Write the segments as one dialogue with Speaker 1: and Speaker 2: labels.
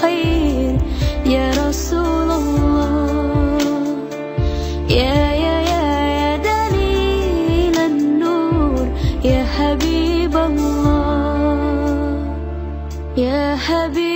Speaker 1: الخير يا رسول الله. يا يا يا يا دليل النور. يا حبيب الله. يا حبيب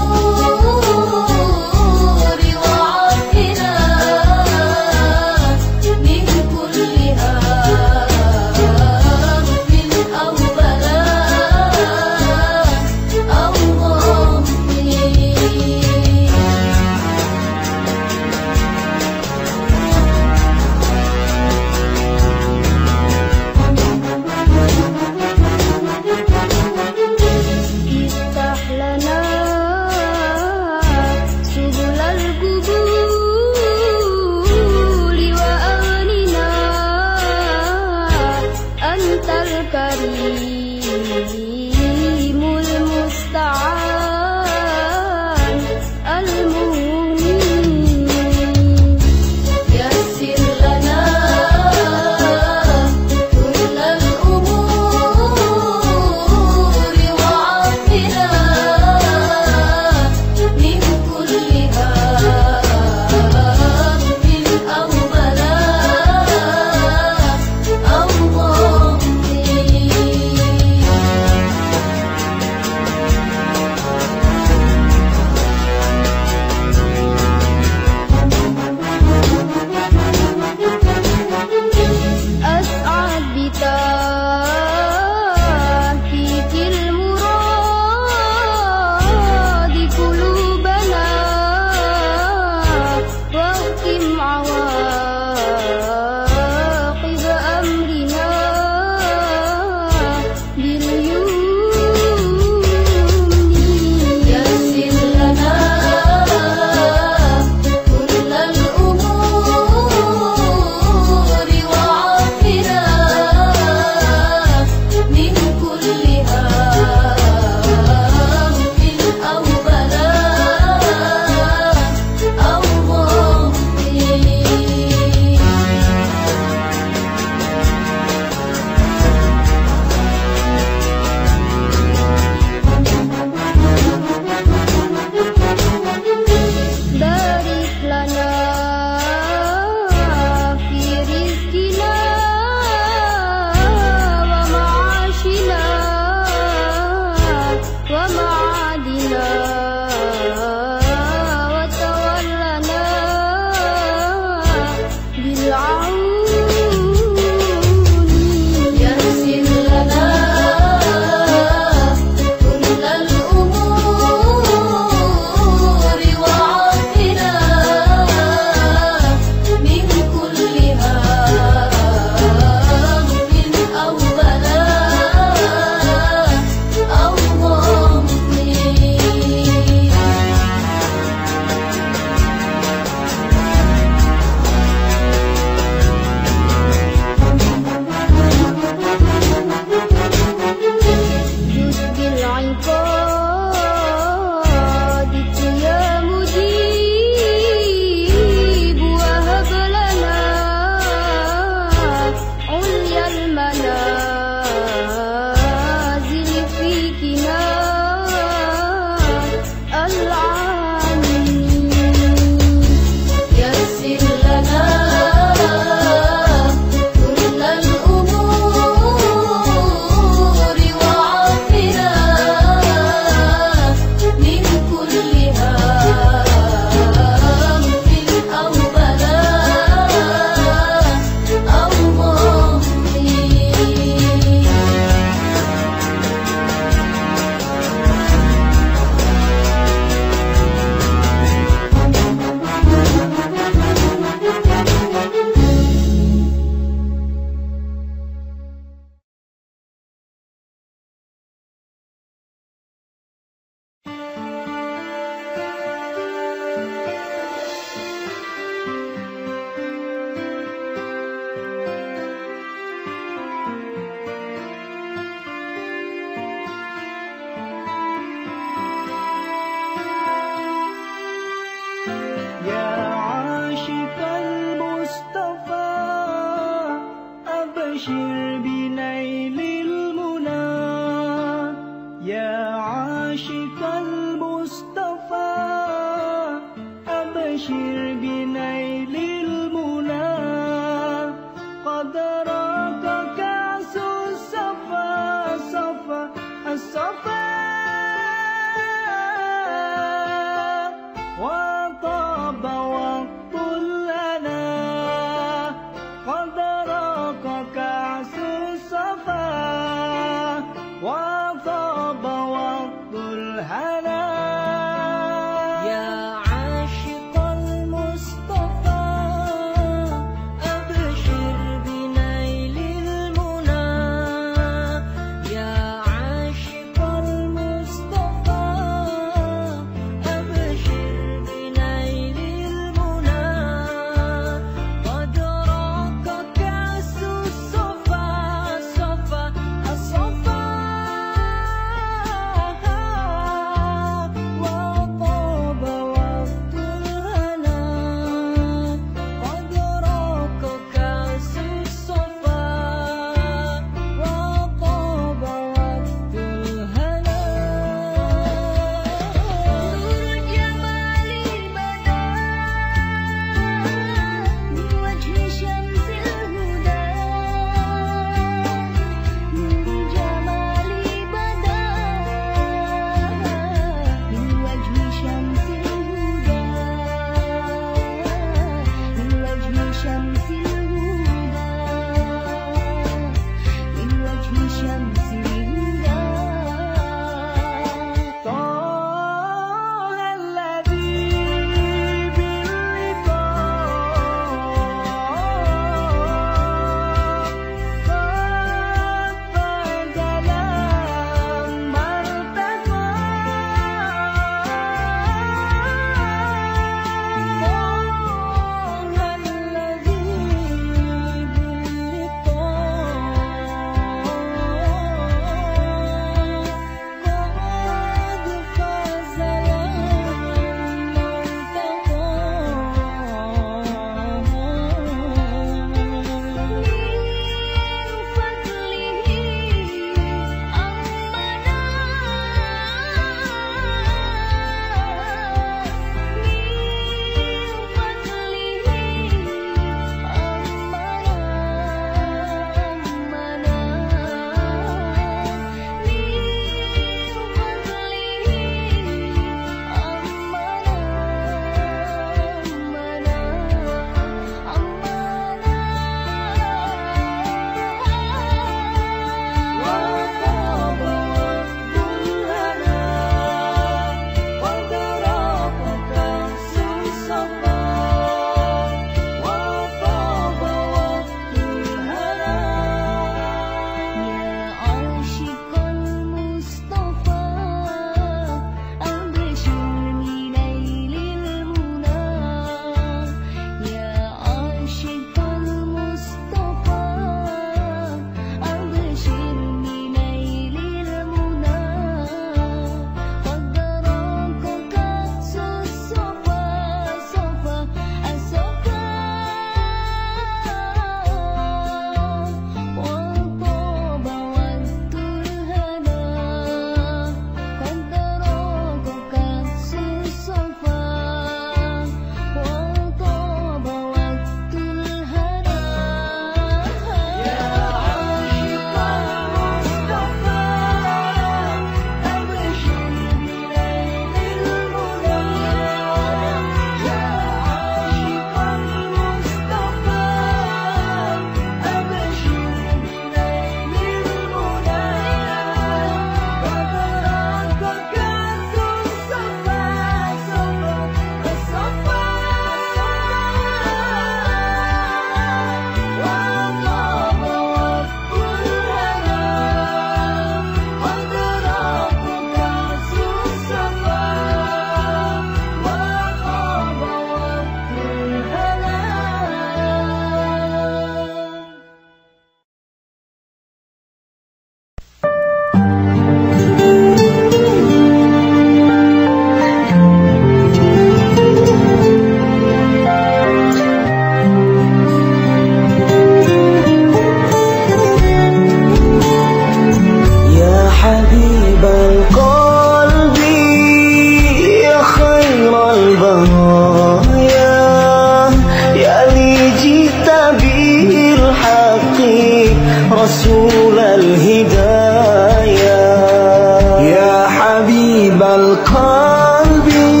Speaker 1: بل قلبي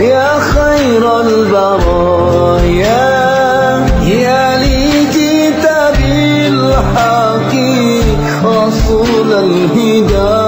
Speaker 1: يا خير البرايا يا لي جئت بالحق رسول الهداية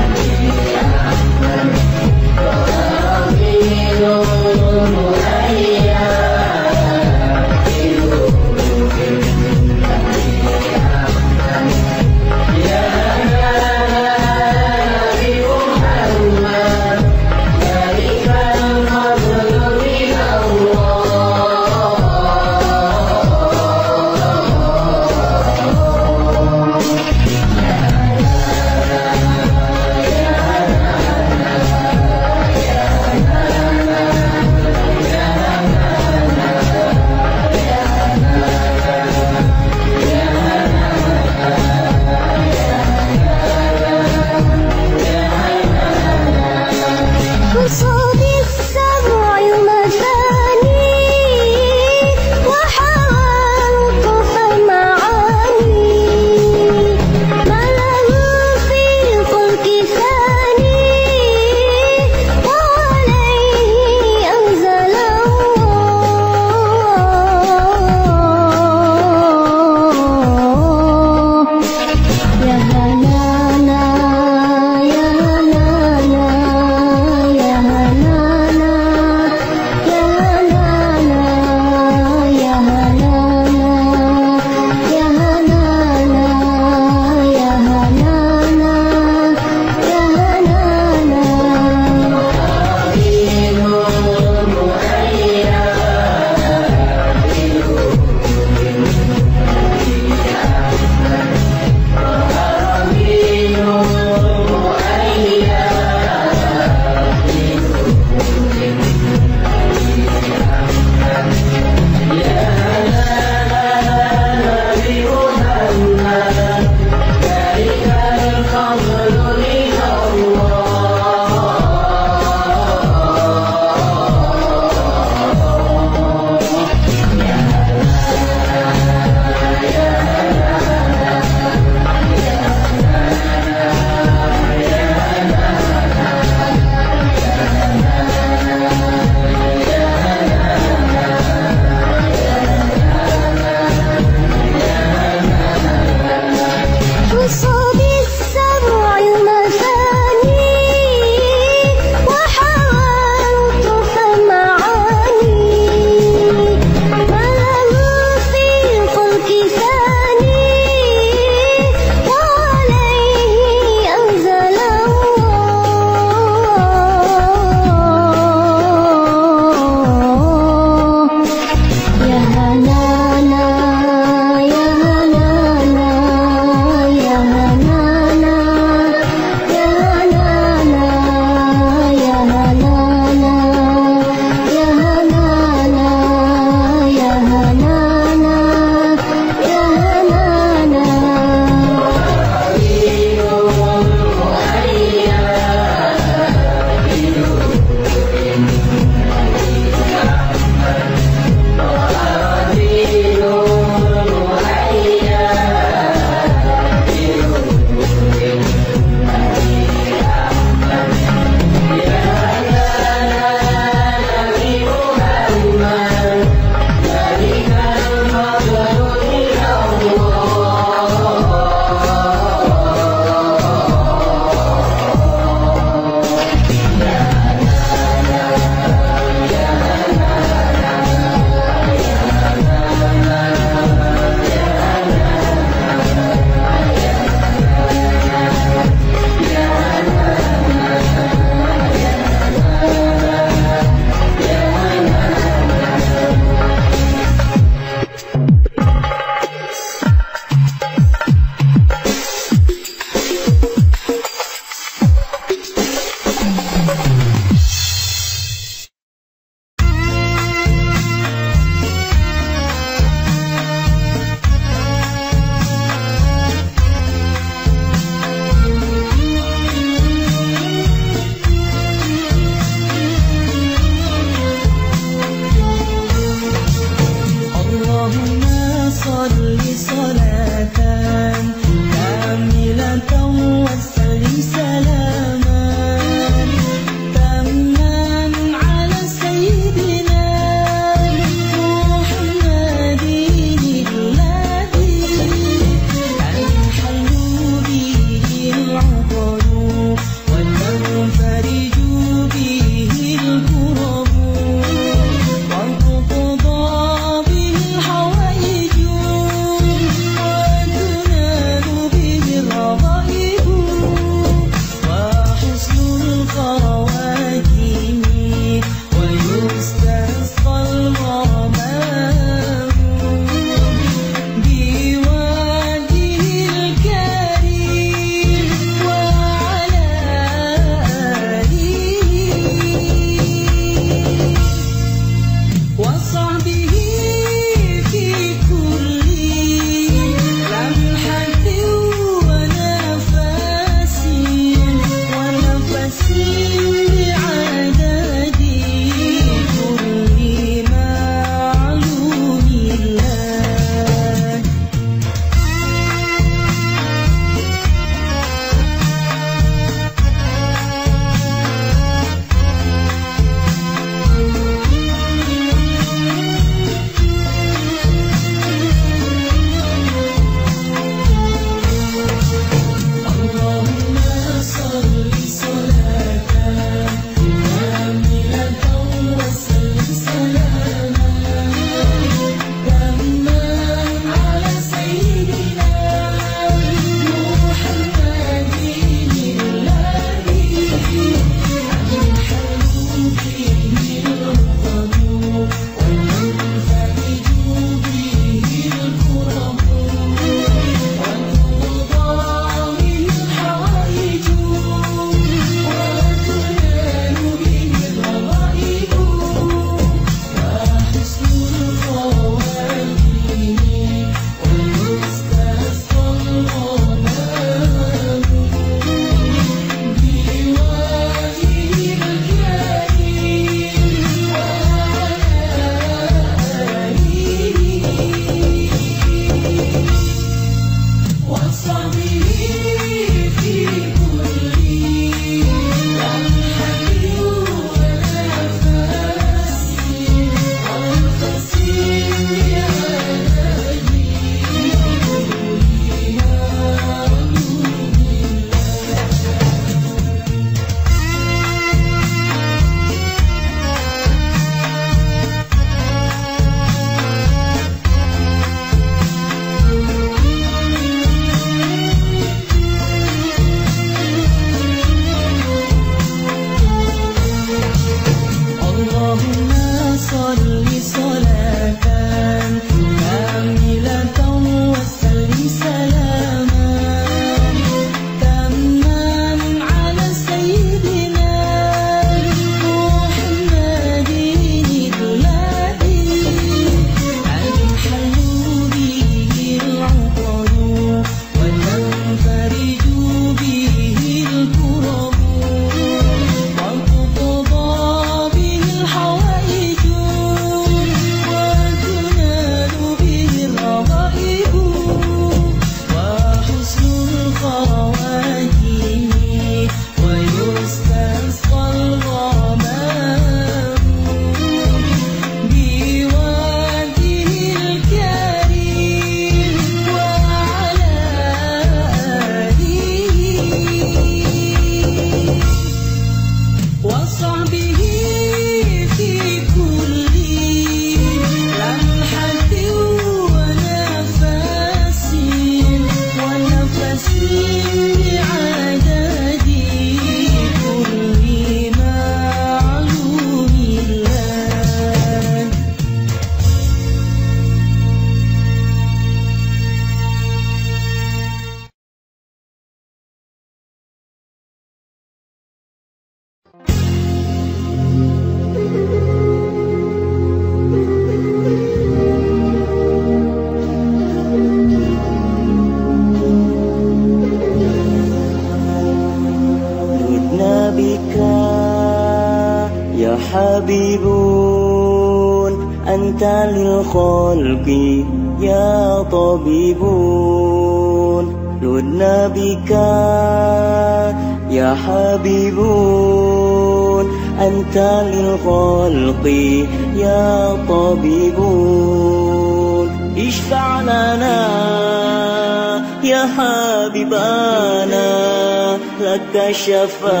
Speaker 1: كفى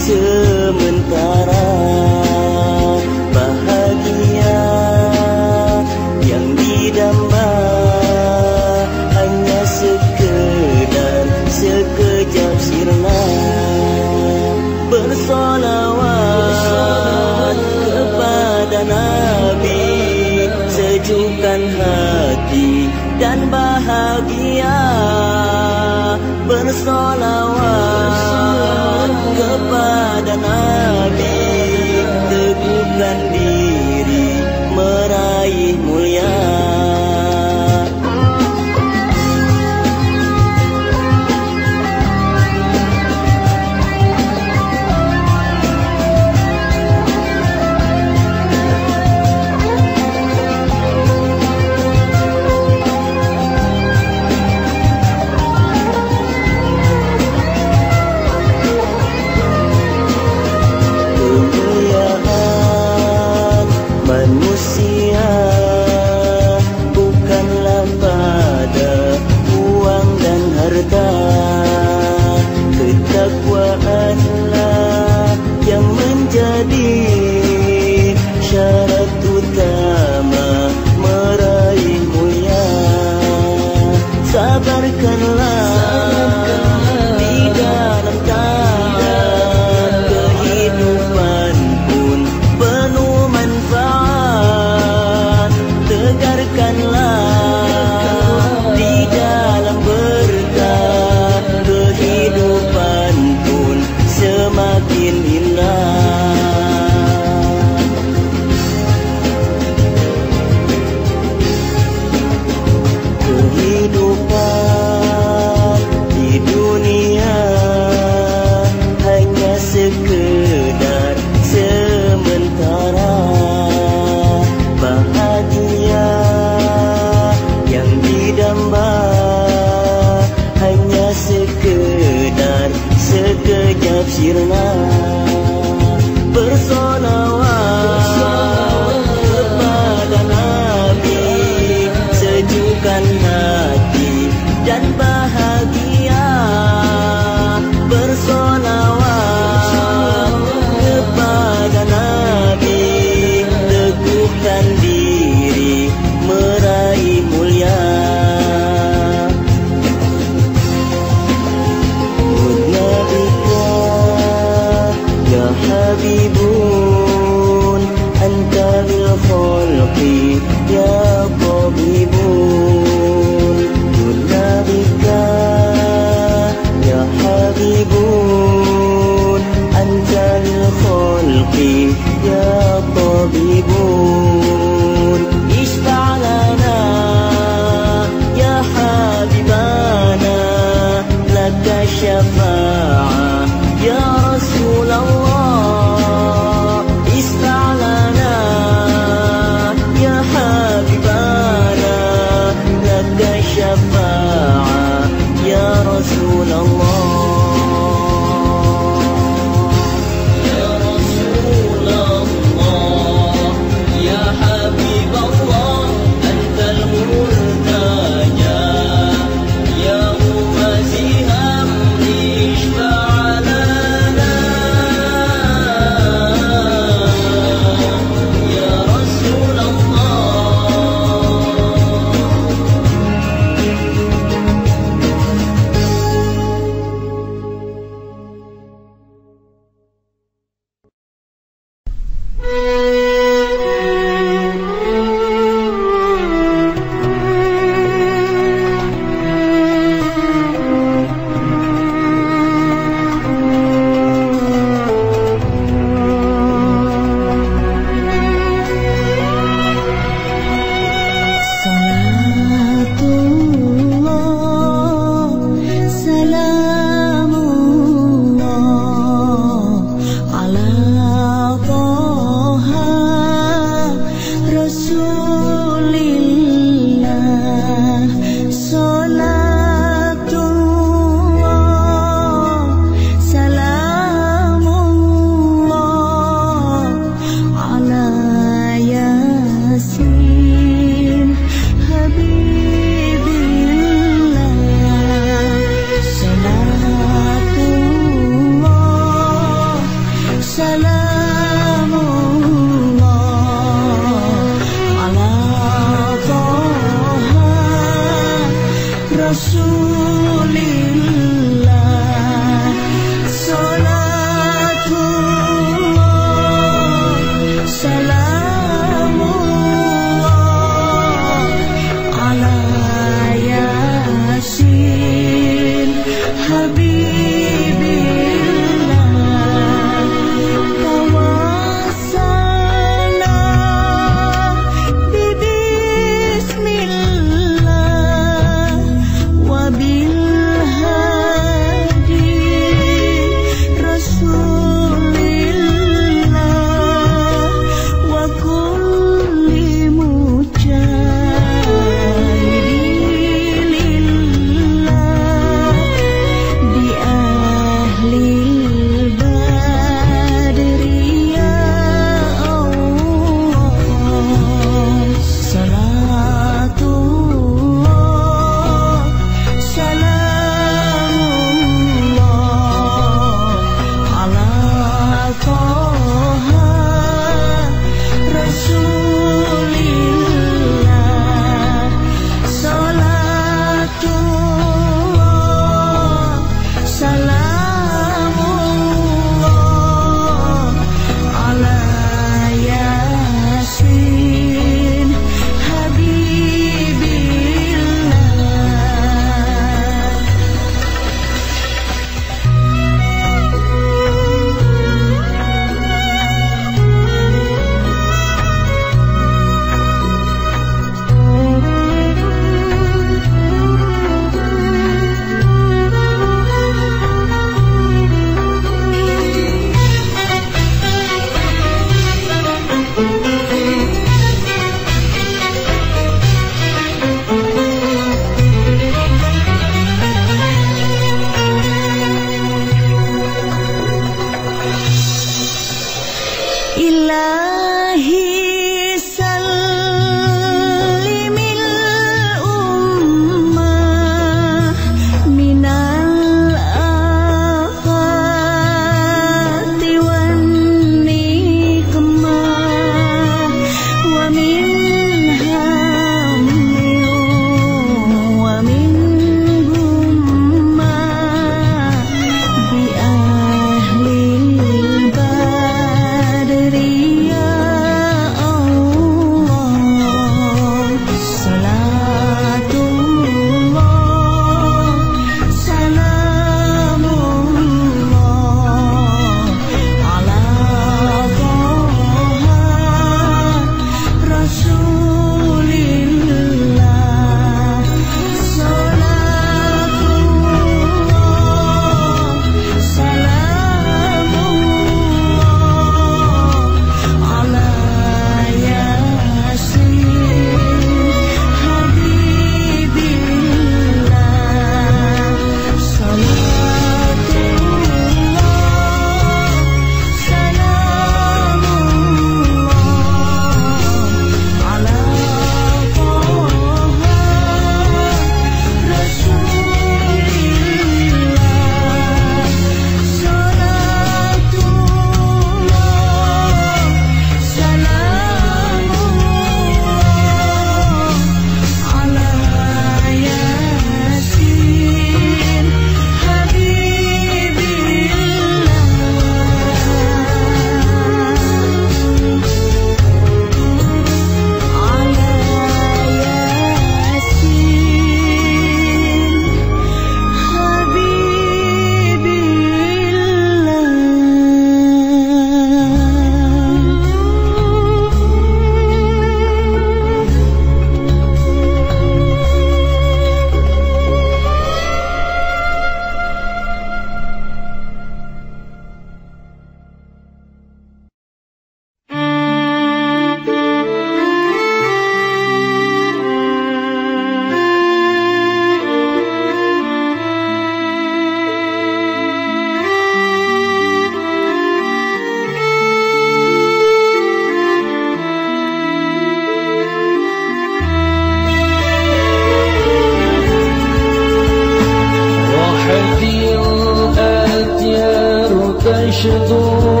Speaker 1: should
Speaker 2: go.